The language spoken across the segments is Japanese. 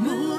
Moon.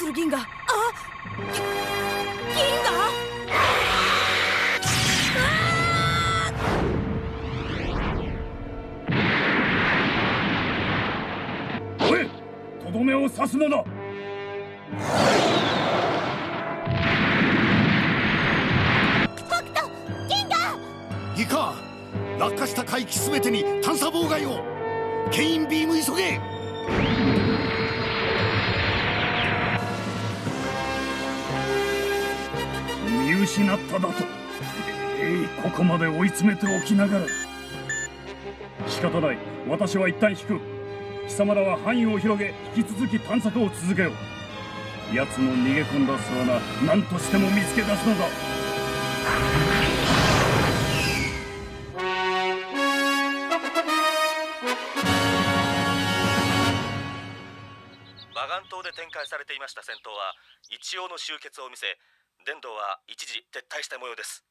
する銀河。あぎ銀河？おいとどめを刺すのだ。いか落下した海域すべてに探査妨害を。牽引ビーム急げ見失っただと。ええここまで追い詰めておきながら。仕方ない。私は一旦引く。貴様らは範囲を広げ引き続き探索を続けよう。奴の逃げ込んだ巣穴何としても見つけ出すのだ。バガン島で展開されていました戦闘は一応の終結を見せ伝道は一時撤退した模様です。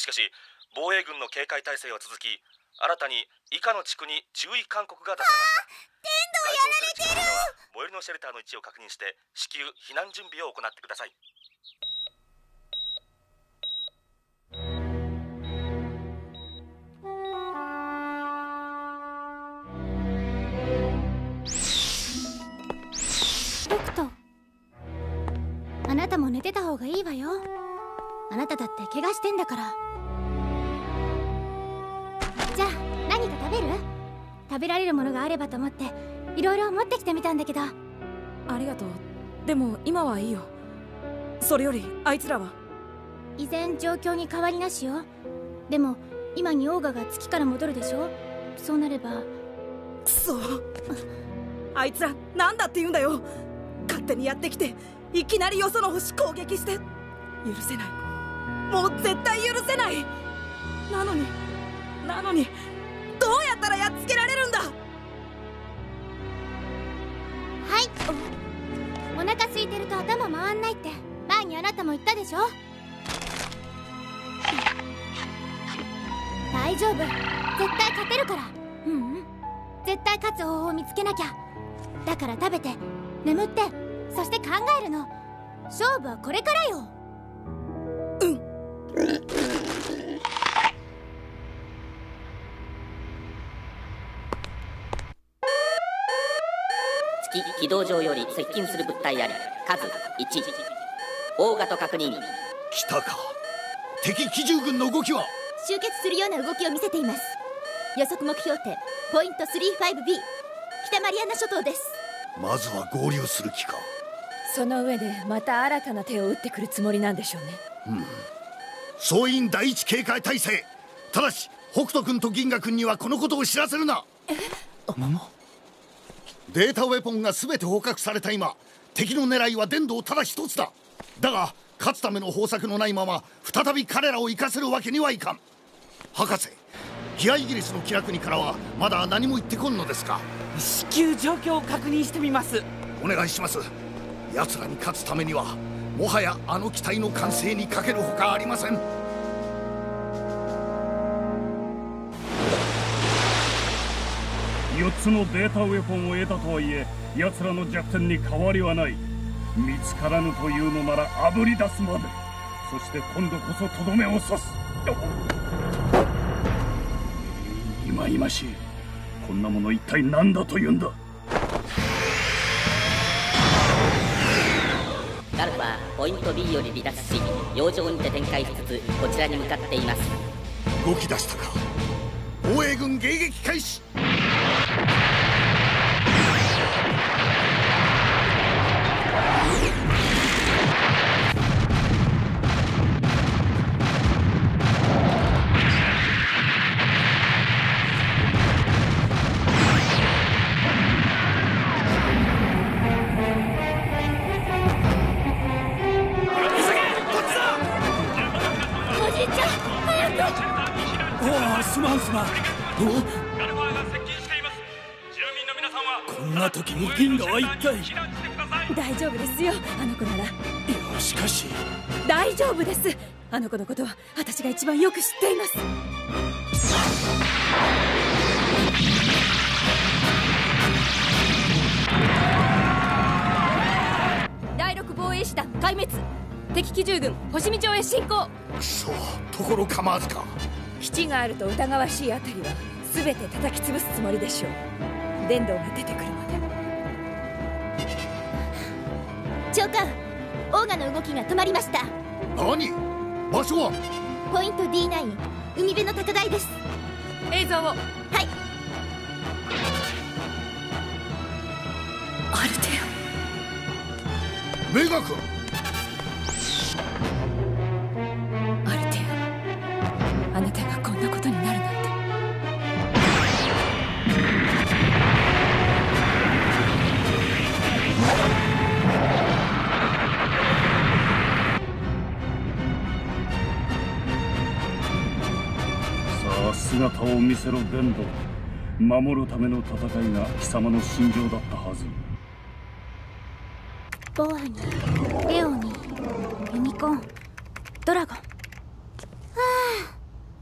しかし防衛軍の警戒態勢は続き新たに以下の地区に注意勧告が出されました。伝道やられてる。最寄りのシェルターの位置を確認して至急避難準備を行ってくださいてた方がいいわよ。あなただって怪我してんだから。じゃあ何か食べる？食べられるものがあればと思っていろいろ持ってきてみたんだけど。ありがとう。でも今はいいよ。それよりあいつらは？依然状況に変わりなしよ。でも今にオーガが月から戻るでしょ？そうなれば。くそ あいつらなんだって言うんだよ。勝手にやってきていきなりよその星攻撃して。許せない。もう絶対許せない。なのになのにどうやったらやっつけられるんだ。はい。お腹空いてると頭回んないって。前にあなたも言ったでしょ。大丈夫。絶対勝てるから。ううん。絶対勝つ方法を見つけなきゃ。だから食べて眠って。そして考えるの。勝負はこれからよ。月軌道上より接近する物体あり。数1大型確認。来たか。敵機銃軍の動きは？集結するような動きを見せています。予測目標点ポイント 35B 北マリアナ諸島です。まずは合流する気かその上でまた新たな手を打ってくるつもりなんでしょうね。総員第一警戒態勢。ただし北斗君と銀河君にはこのことを知らせるな。データウェポンが全て捕獲された今敵の狙いは伝道ただ一つだ。だが勝つための方策のないまま再び彼らを生かせるわけにはいかん。博士ギアイギリスの気楽にからはまだ何も言ってこんのですか？至急状況を確認してみます。お願いします奴らに勝つためにはもはやあの機体の完成にかけるほかありません。4つのデータウェポンを得たとはいえ奴らの弱点に変わりはない。見つからぬというのならあぶり出すまで。そして今度こそとどめを刺す。いまいましい。こんなもの一体何だというんだ？ポイント B より離脱し洋上にて展開しつつこちらに向かっています。動き出したか。防衛軍迎撃開始。夫です。あの子のことは私が一番よく知っています。第六防衛師団壊滅。敵機銃軍星見町へ進行。くそ。ところ構わずか。基地があると疑わしいあたりは全て叩き潰すつもりでしょう。伝道が出てくるまで。長官オーガの動きが止まりました何？場所は？ポイント D9 海辺の高台です。映像を。はい。アルテメガ君姿を見せろ伝道。守るための戦いが貴様の信条だったはず。ボアにレオにユニコーンドラゴン。は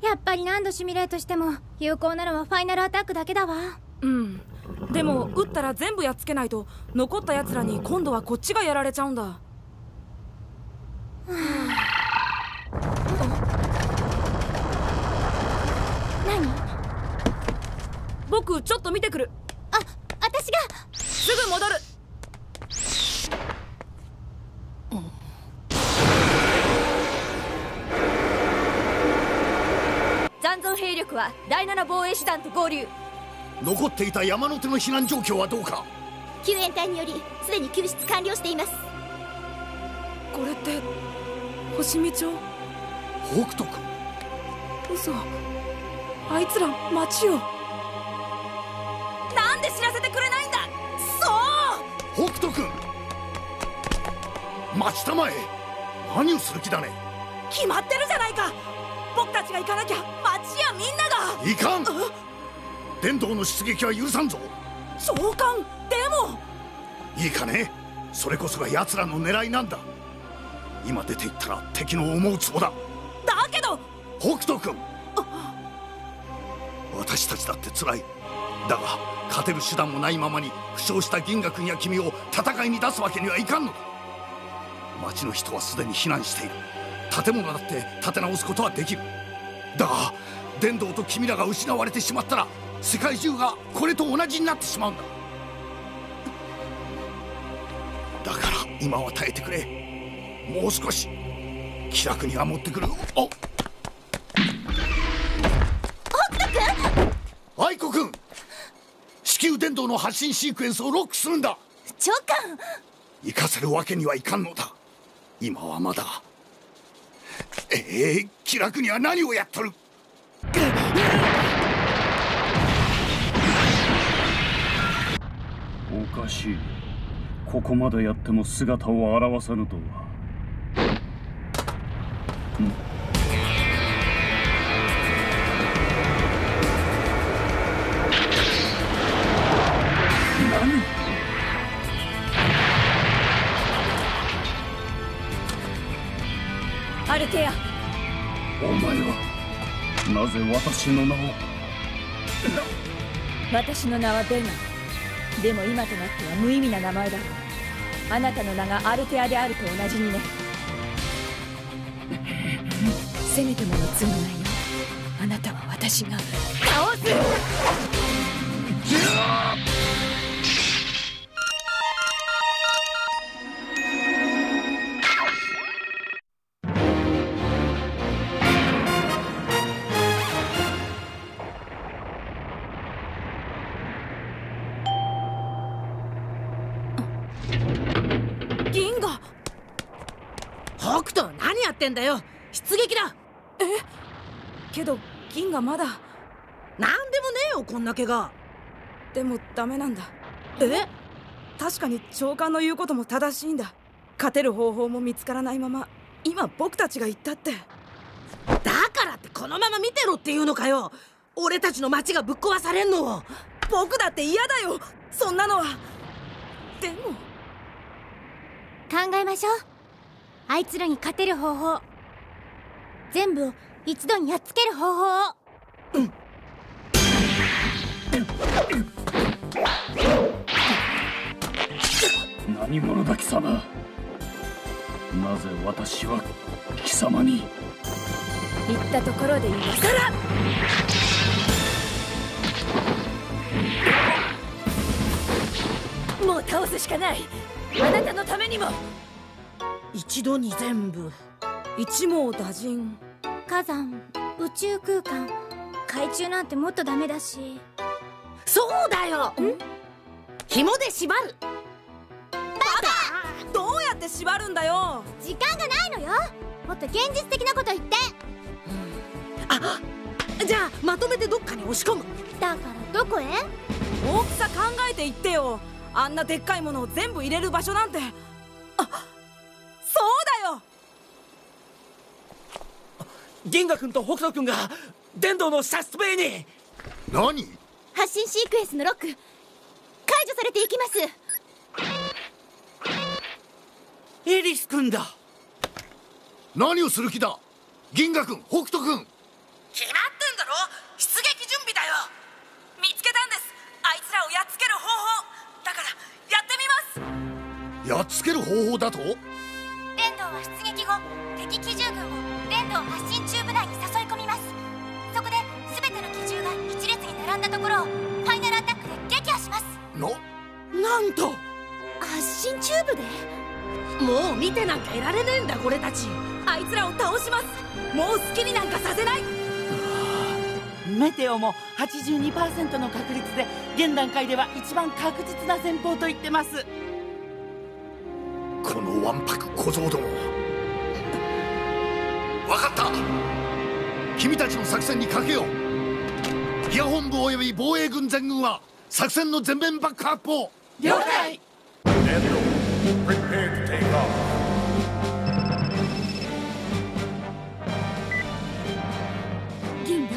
あやっぱり何度シミュレートしても有効なのはファイナルアタックだけだわ。うん。でも撃ったら全部やっつけないと残った奴らに今度はこっちがやられちゃうんだ。何僕ちょっと見てくる。あ私が。すぐ戻る。残存兵力は第7防衛師団と合流。残っていた山手の避難状況はどうか。救援隊によりすでに救出完了しています。これって星見町？北斗君。嘘。あいつら町を待ちたまえ。何をする気だね。決まってるじゃないか。僕たちが行かなきゃ町やみんなが。いかん。伝道の出撃は許さんぞ。長官でも。いいかね。それこそが奴らの狙いなんだ。今出て行ったら敵の思うツボだ。だけど。北斗君。私たちだって辛い。だが勝てる手段もないままに負傷した銀河君や君を戦いに出すわけにはいかんのだ町の人はすでに避難している。建物だって建て直すことはできる。だが伝道と君らが失われてしまったら世界中がこれと同じになってしまうんだ。だから今は耐えてくれ。もう少し。気楽には持ってくるお愛子君子宮伝導の発信シークエンスをロックするんだ。長官。行かせるわけにはいかんのだ今はまだ。ええ気楽には何をやっとる？おかしい。ここまでやっても姿を現さぬとは。んなぜ私の名を？私の名はベガでも今となっては無意味な名前だ。あなたの名がアルテアであると同じにね。せめてもの償いよあなたは私が倒す。んだよ。出撃だ。え？けど銀河まだ。なんでもねえよこんな怪我。でもダメなんだ。え？確かに長官の言うことも正しいんだ。勝てる方法も見つからないまま今僕たちが言ったって。だからってこのまま見てろっていうのかよ。俺たちの町がぶっ壊されんの。を僕だって嫌だよ。そんなのは。でも。考えましょうあいつらに勝てる方法。全部を一度にやっつける方法。を何者だ貴様。なぜ私は貴様に。言ったところで今更もう倒すしかない。あなたのためにも一度に全部。一網打尽。火山宇宙空間。海中なんてもっとダメだし。そうだよ。紐で縛る。どうやって縛るんだよ。時間がないのよ。もっと現実的なこと言って。あじゃあまとめてどっかに押し込む。だからどこへ？大きさ考えて言ってよ。あんなでっかいものを全部入れる場所なんて。あそ銀河君と北斗君が電動の射出ベイに。何？発信シークエンスのロック解除されていきます。エリス君だ。何をする気だ？銀河君北斗君。決まってんだろ？出撃準備だよ。見つけたんです。あいつらをやっつける方法。だからやってみます。やっつける方法だと？は出撃後敵機獣軍を電童発進チューブ内に誘い込みます。そこで全ての機獣が一列に並んだところをファイナルアタックで撃破します。の？なんと！発進チューブで？もう見てなんかいられねえんだ俺たち。あいつらを倒します。もう好きになんかさせない。メテオも82%の確率で現段階では一番確実な戦法と言ってますこのわんぱく小僧ども。分かった。君たちの作戦にかけよう。ギア本部及び防衛軍全軍は作戦の全面バックアップを了解.銀河。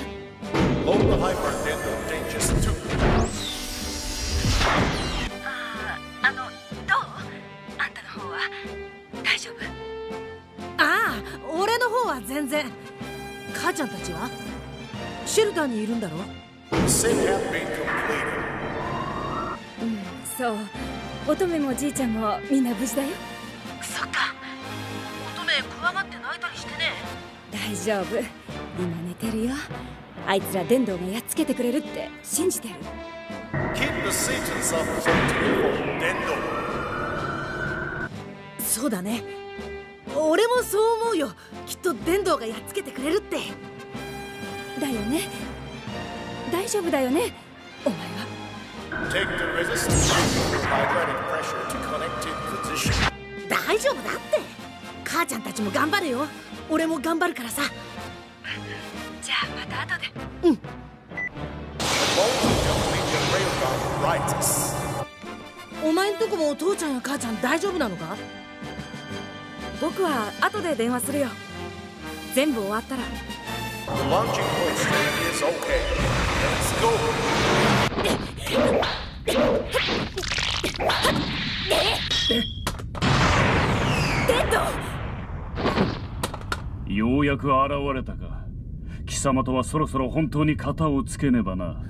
Load the hyper dendo Danger 2. は全然母ちゃんたちは？シェルターにいるんだろ？うんそう。乙女もじいちゃんもみんな無事だよ。そっか。乙女怖がって泣いたりしてね。大丈夫。今寝てるよ。あいつら電動がやっつけてくれるって信じてる.そうだね。俺もそう思うよ。きっと電動がやっつけてくれるって。だよね。大丈夫だよね。お前は。Take the resistance. Hydraulic pressure to connected position. 大丈夫だって。母ちゃんたちも頑張れよ。俺も頑張るからさ。じゃあまた後で。railgun rights. お前んとこもお父ちゃんや母ちゃん大丈夫なのか？僕は後で電話するよ。全部終わったら。Launching hoist is okay. Let's go. 電動ようやく現れたか。貴様とはそろそろ本当に型をつけねばな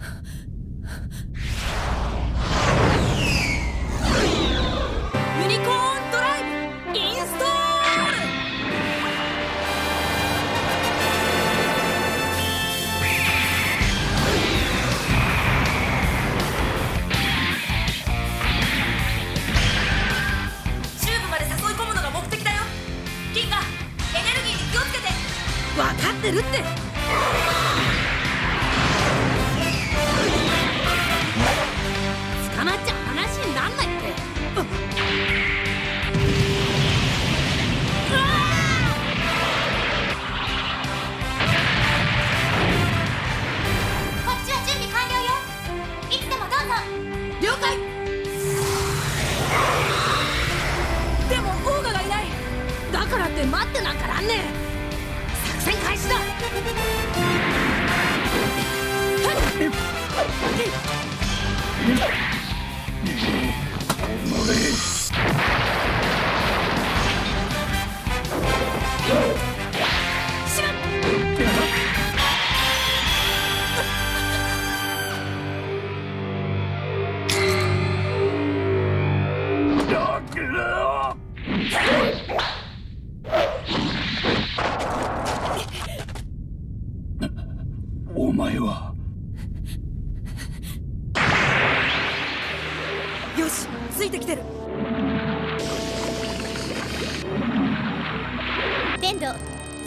Thank you.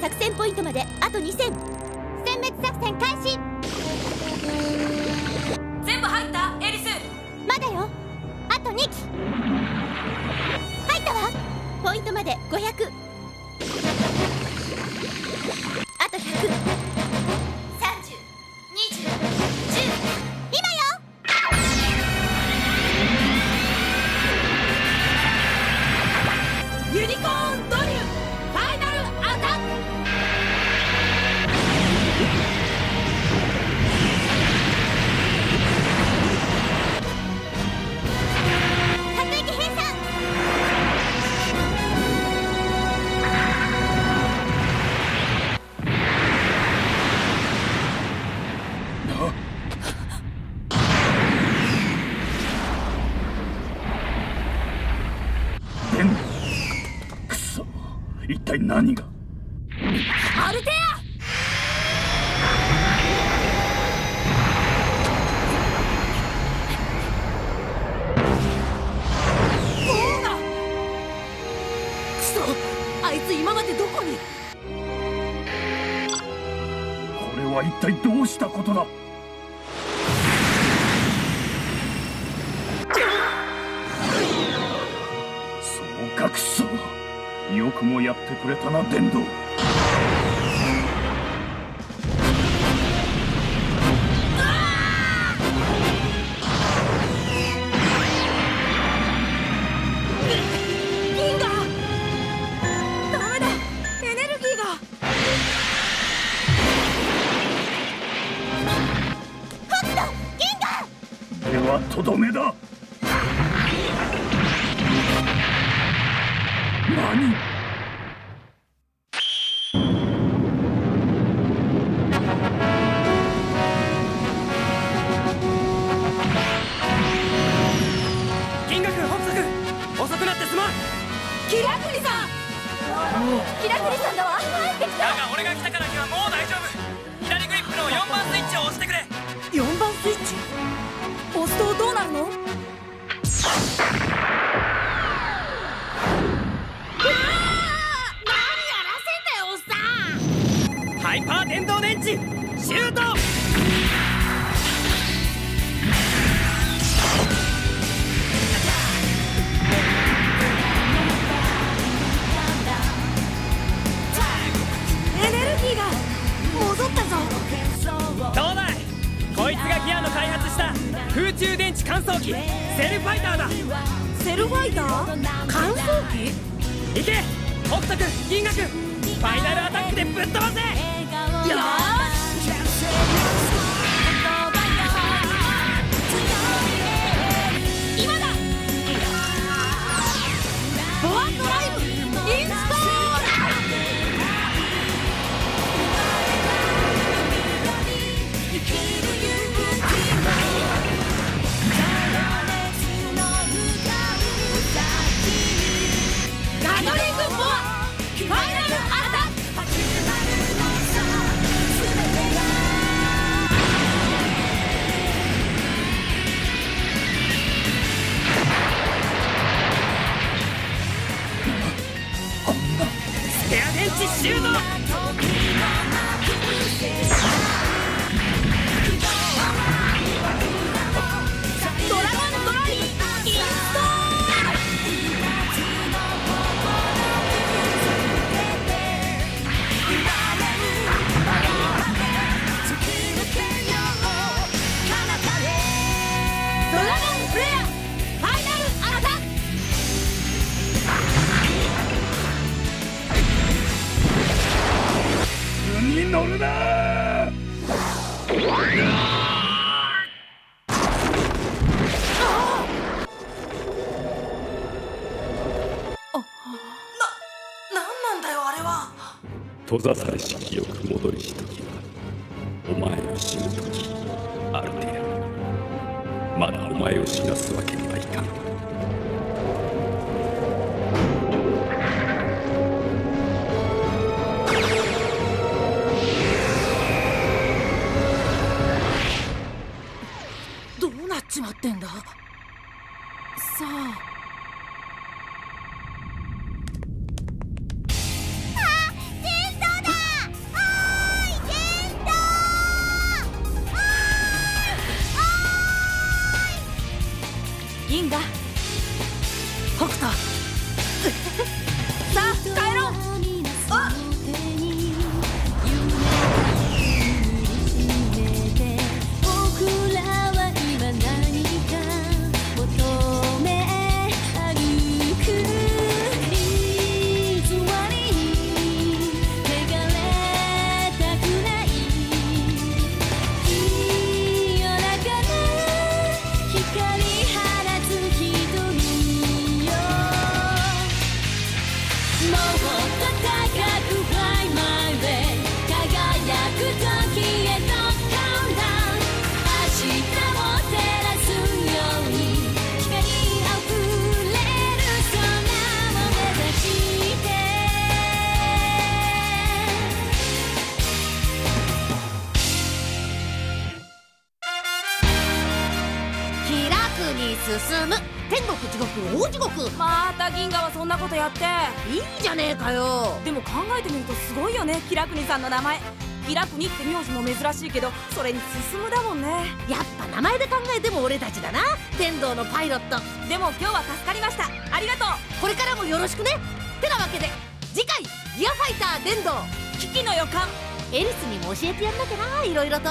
作戦ポイントまであと2000殲滅作戦開始。全部入った？エリス。まだよ。あと2機。入ったわ。ポイントまで500あと100302010体何が？よくもやってくれたな伝道。ラクリさんキラクリさんだわ。入ってきだが俺が来たからにはもう大丈夫。左グリップの4番スイッチを押してくれ。4番スイッチ。押すとどうなるの？うわー何やらせんだよおっさん。ハイパー電動電池シュートこいつがギアの開発した空中電池乾燥機。セルファイターだ。セルファイター？乾燥機？行け。北斗君銀河君ファイナルアタックでぶっ飛ばせ。よーしシュート。閉ざされし記憶戻りし時はお前の死ぬ時アルテアまだお前を死なすわけに銀河北斗。さあ帰って。いいじゃねえかよ。でも考えてみるとすごいよねキラクニさんの名前。キラクニって名字も珍しいけどそれに進むだもんね。やっぱ名前で考えても俺たちだな。天道のパイロット。でも今日は助かりました。ありがとう。これからもよろしくね。てなわけで次回ギアファイター電動危機の予感。エリスにも教えてやんなきゃないろいろと